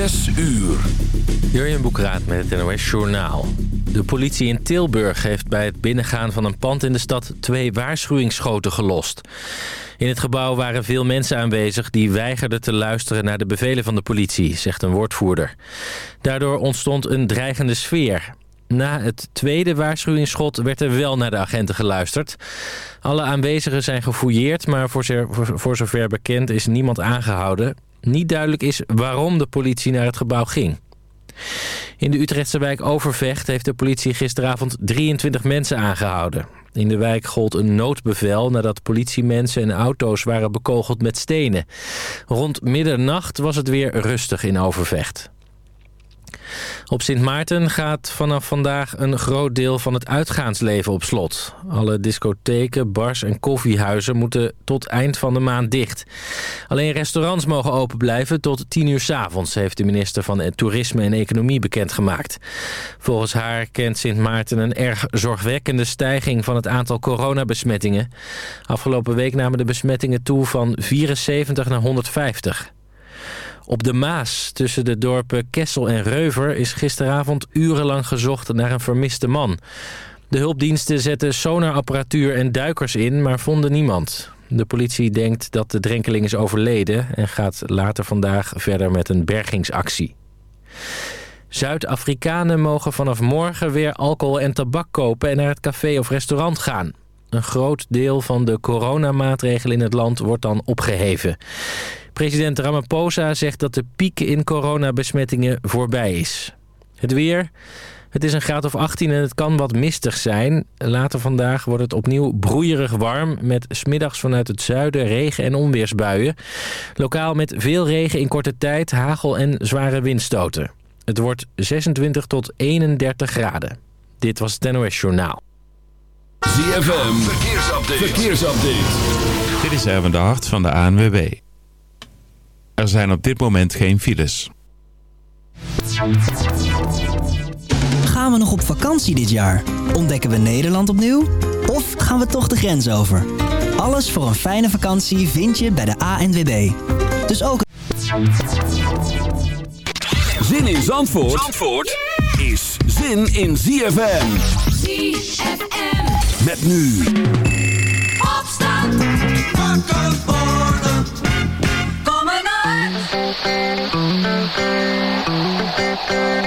Zes uur. Jurjen Boekraat met het NOS Journaal. De politie in Tilburg heeft bij het binnengaan van een pand in de stad... twee waarschuwingsschoten gelost. In het gebouw waren veel mensen aanwezig... die weigerden te luisteren naar de bevelen van de politie, zegt een woordvoerder. Daardoor ontstond een dreigende sfeer. Na het tweede waarschuwingsschot werd er wel naar de agenten geluisterd. Alle aanwezigen zijn gefouilleerd, maar voor, voor zover bekend is niemand aangehouden. Niet duidelijk is waarom de politie naar het gebouw ging. In de Utrechtse wijk Overvecht heeft de politie gisteravond 23 mensen aangehouden. In de wijk gold een noodbevel nadat politiemensen en auto's waren bekogeld met stenen. Rond middernacht was het weer rustig in Overvecht. Op Sint Maarten gaat vanaf vandaag een groot deel van het uitgaansleven op slot. Alle discotheken, bars en koffiehuizen moeten tot eind van de maand dicht. Alleen restaurants mogen open blijven tot 10 uur s avonds, heeft de minister van Toerisme en Economie bekendgemaakt. Volgens haar kent Sint Maarten een erg zorgwekkende stijging van het aantal coronabesmettingen. Afgelopen week namen de besmettingen toe van 74 naar 150. Op de Maas, tussen de dorpen Kessel en Reuver... is gisteravond urenlang gezocht naar een vermiste man. De hulpdiensten zetten sonarapparatuur en duikers in, maar vonden niemand. De politie denkt dat de drenkeling is overleden... en gaat later vandaag verder met een bergingsactie. Zuid-Afrikanen mogen vanaf morgen weer alcohol en tabak kopen... en naar het café of restaurant gaan. Een groot deel van de coronamaatregelen in het land wordt dan opgeheven. President Ramaphosa zegt dat de piek in coronabesmettingen voorbij is. Het weer... Het is een graad of 18 en het kan wat mistig zijn. Later vandaag wordt het opnieuw broeierig warm... met smiddags vanuit het zuiden regen- en onweersbuien. Lokaal met veel regen in korte tijd, hagel en zware windstoten. Het wordt 26 tot 31 graden. Dit was het NOS Journaal. ZFM, verkeersupdate. verkeersupdate. Dit is Erwin de Hart van de ANWB. Er zijn op dit moment geen files. Gaan we nog op vakantie dit jaar? Ontdekken we Nederland opnieuw? Of gaan we toch de grens over? Alles voor een fijne vakantie vind je bij de ANWB. Dus ook... Zin in Zandvoort, Zandvoort is zin in ZFM. ZFM. Met nu. Opstand. Wakker worden. Maar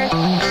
Time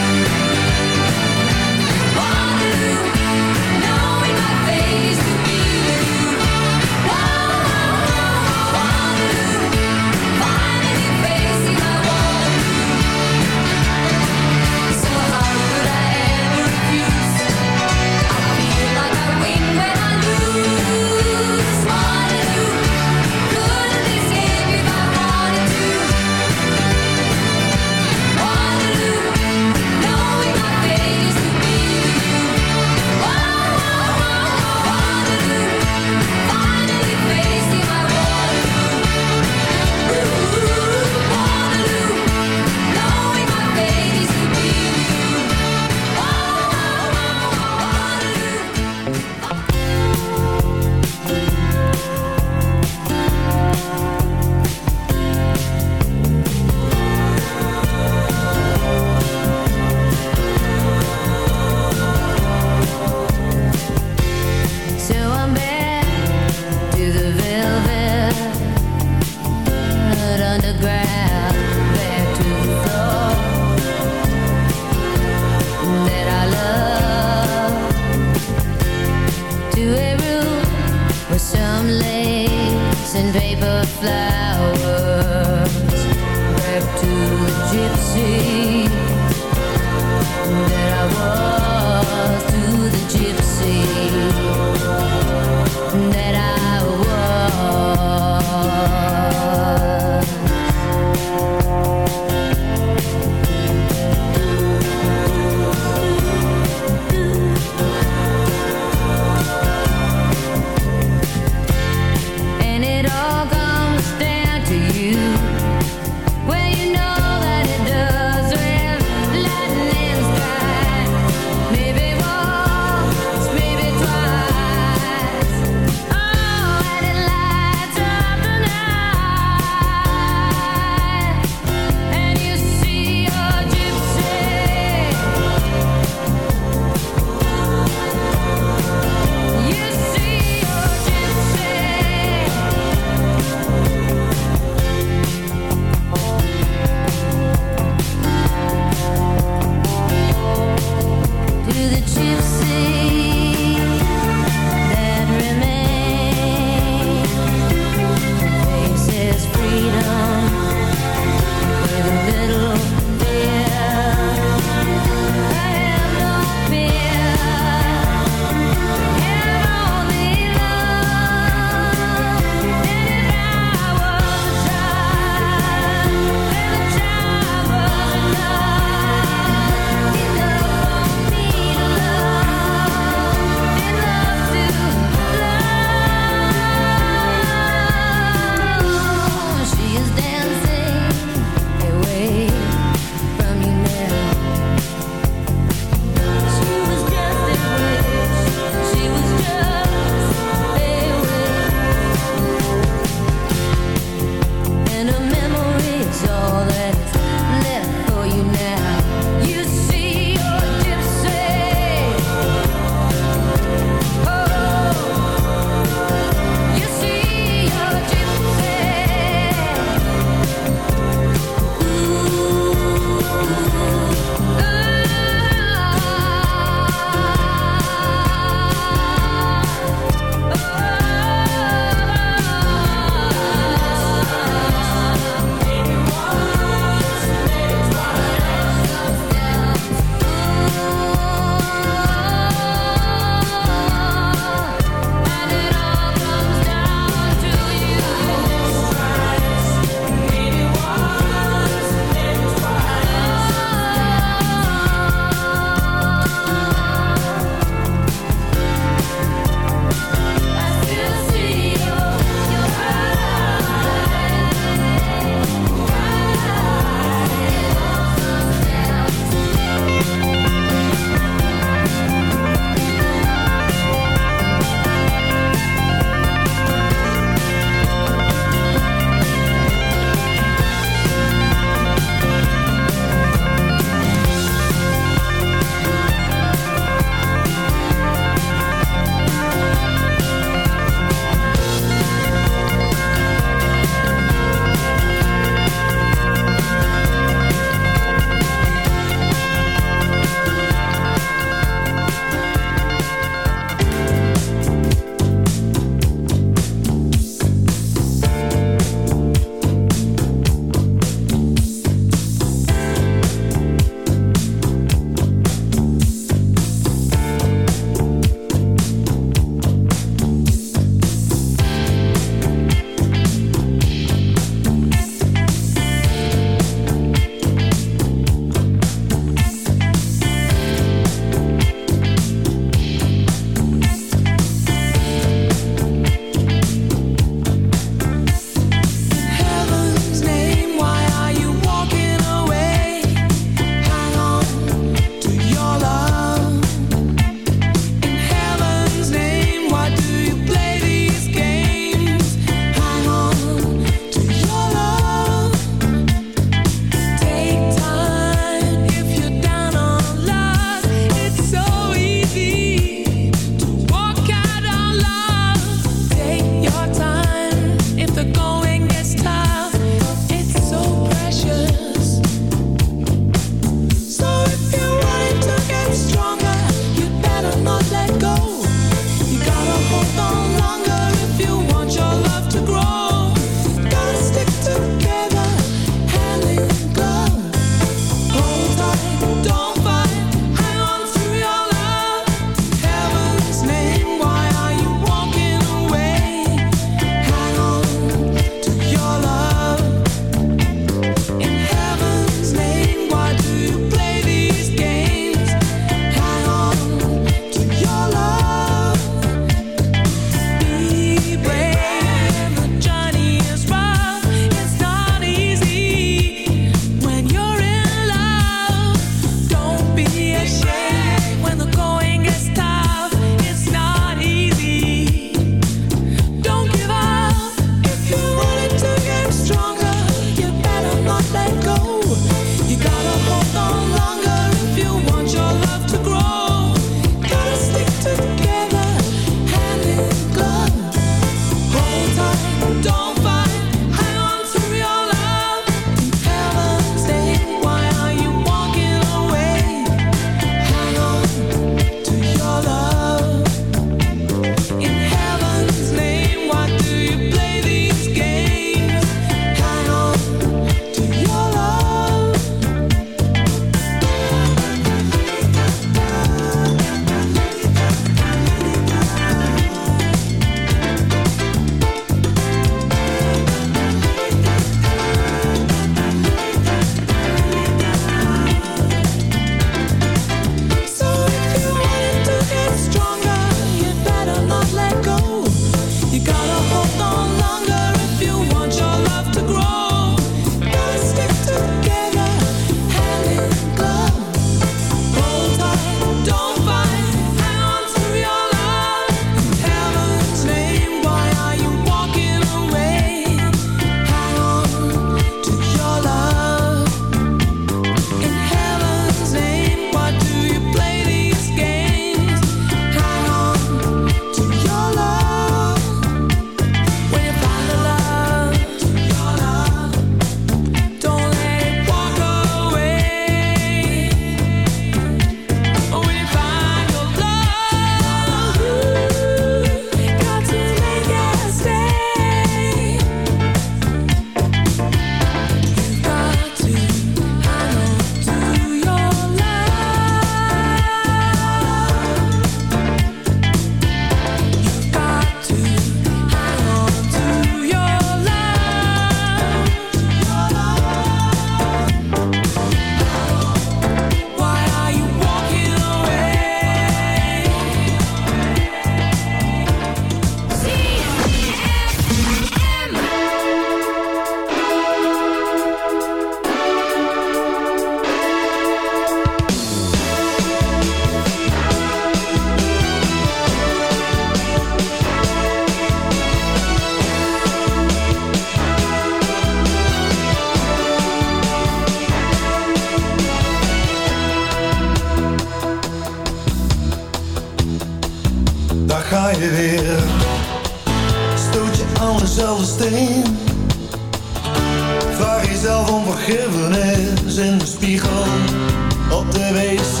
op de wc.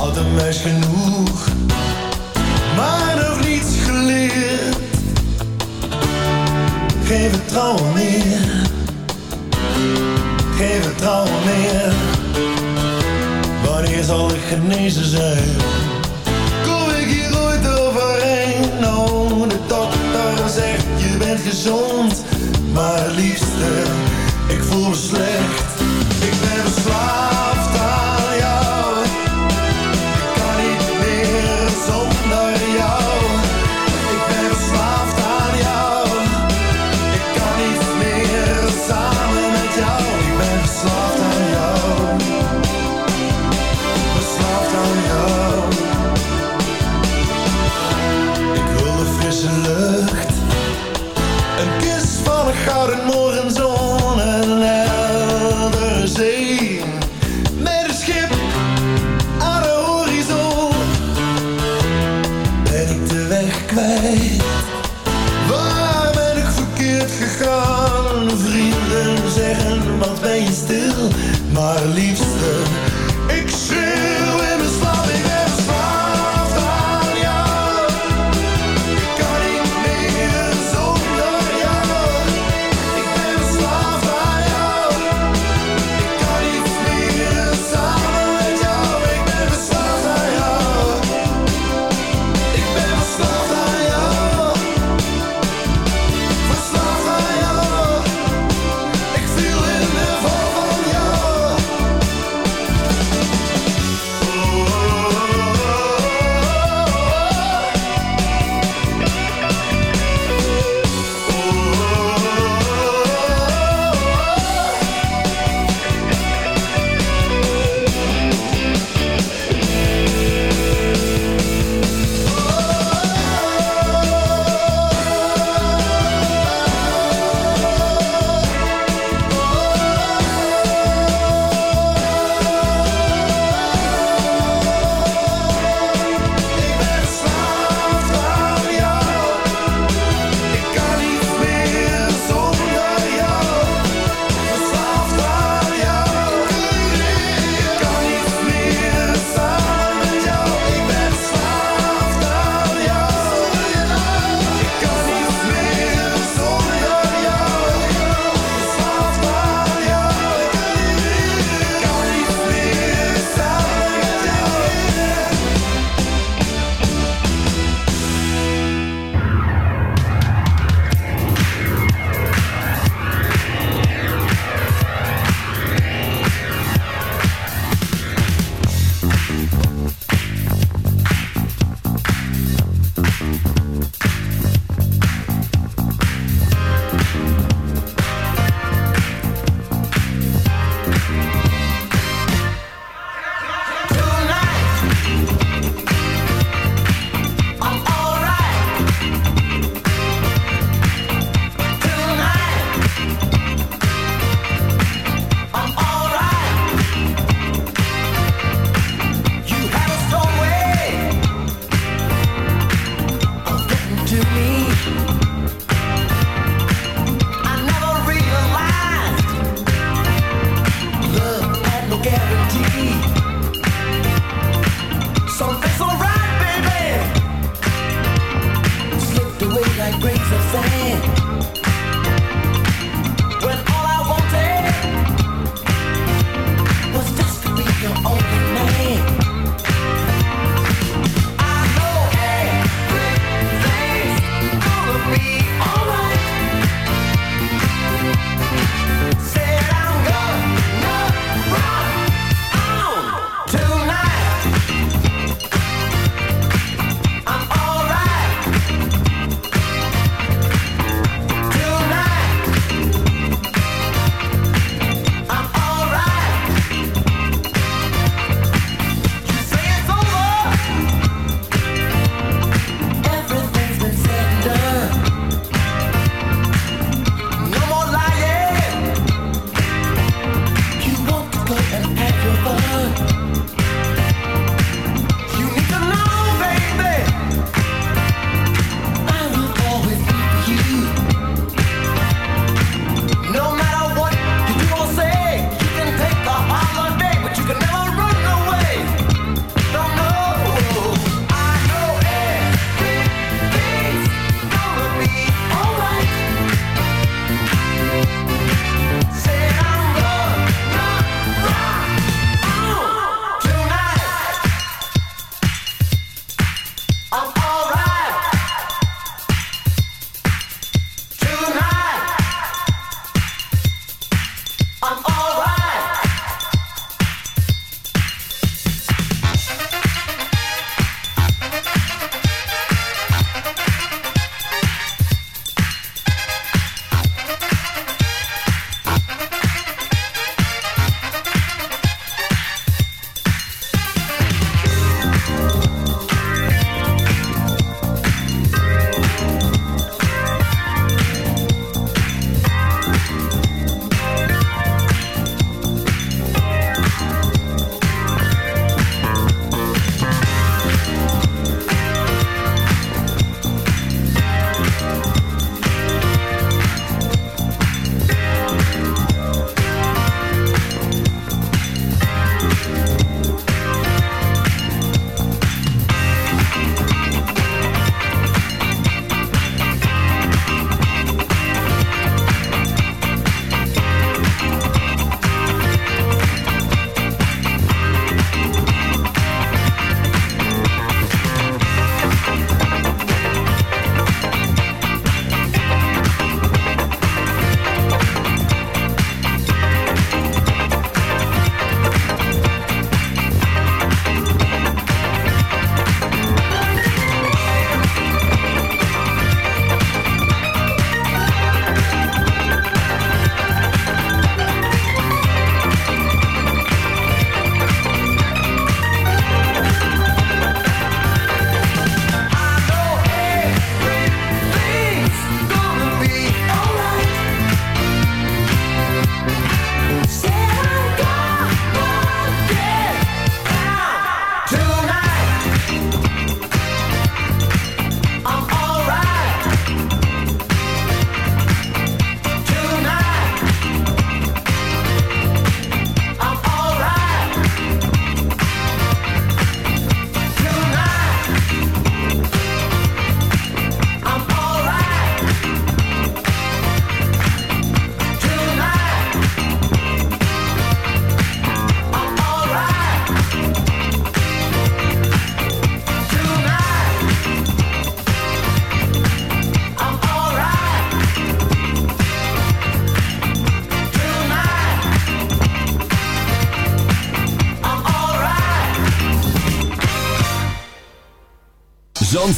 Oude meis genoeg, maar nog niets geleerd. Geen vertrouwen meer, geen vertrouwen meer. Wanneer zal ik genezen zijn? Kom ik hier ooit overheen? Nou, de dokter zegt je bent gezond, maar liefste, ik voel me slecht. and fly. leaves.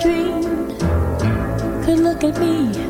could look at me.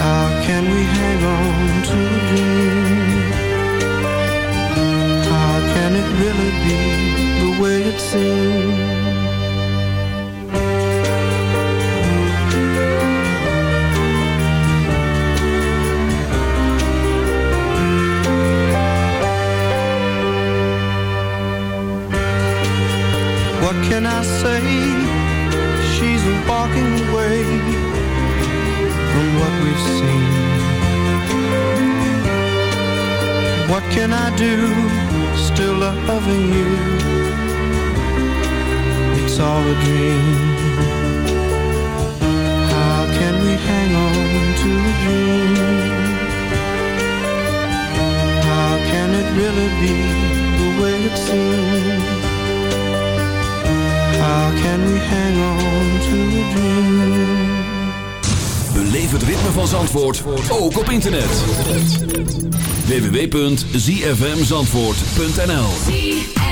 How can we hang on to dream How can it really be the way it seems? do Still loving you. It's all a dream. How can we hang on to a dream? How can it really be the way it seems? How can we hang on to a dream? Beleef het ritme van Zandvoort, ook op internet www.zfmzandvoort.nl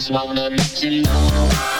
just wanna let